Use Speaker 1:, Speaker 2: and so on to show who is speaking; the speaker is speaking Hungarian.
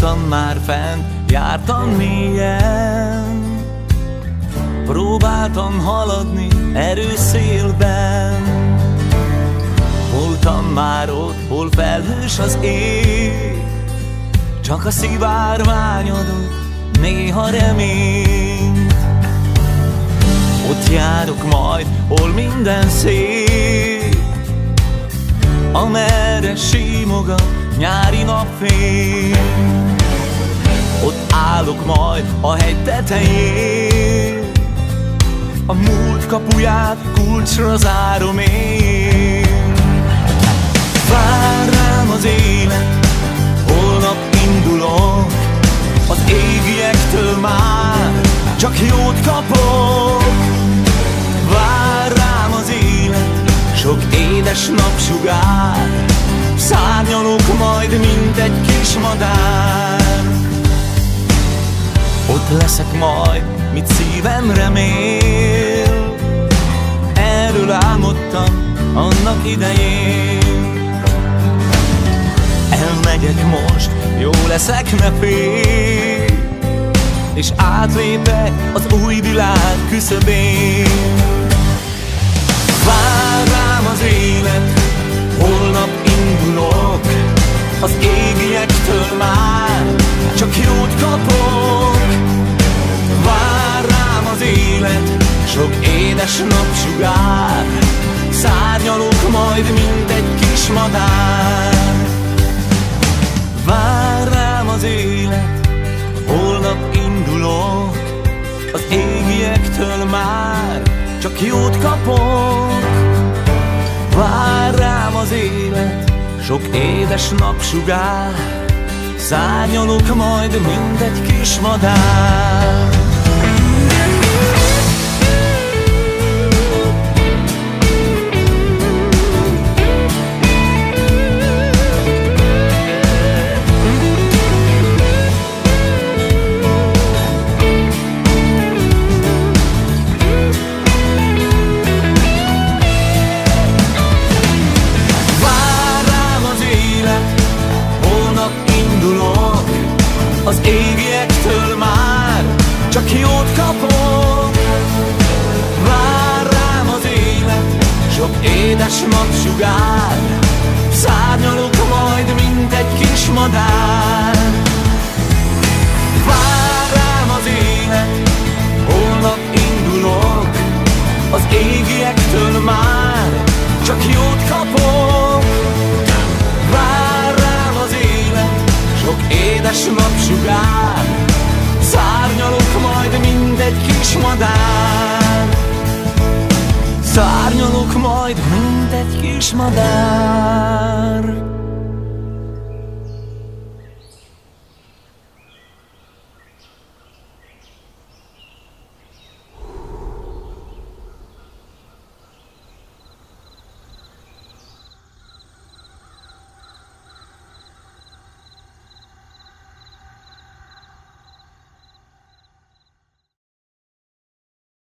Speaker 1: voltam már fent, jártam mélyen. Próbáltam haladni erőszélben Voltam már ott, hol felhős az ég. Csak a szivárvány adott néha reményt Ott járok majd, hol minden szép. Amerre simogat nyári napfény állok majd a hegy tetején. A múlt kapuját kulcsra zárom én. Vár rám az élet, holnap indulok. Az égiektől már csak jót kapok. Vár rám az élet, sok édes napsugár. Szárnyalok majd, mint egy kis Ott leszek majd, mit szívem remél. Erről álmodtam annak idején. Elmegyek most, jó leszek, ne félj És átlépek az új világ küszöbén. Vár rám az élet, holnap indulok Az égiektől már csak jót kapok sok édes napsugár Szárnyalok majd, mint egy kis madár. Vár rám az élet, holnap indulok Az égiektől már csak jót kapok. Vár rám az élet, sok édes napsugár Szárnyalok majd, mint egy kis madár Az égiektől már csak jót kapok. Vár rám az élet, sok édes napsugár. Szárnyalok majd, mint egy kis madár. Vár rám az élet, holnap indulok. Az égiektől már csak jót kapok majd, mint egy kis madár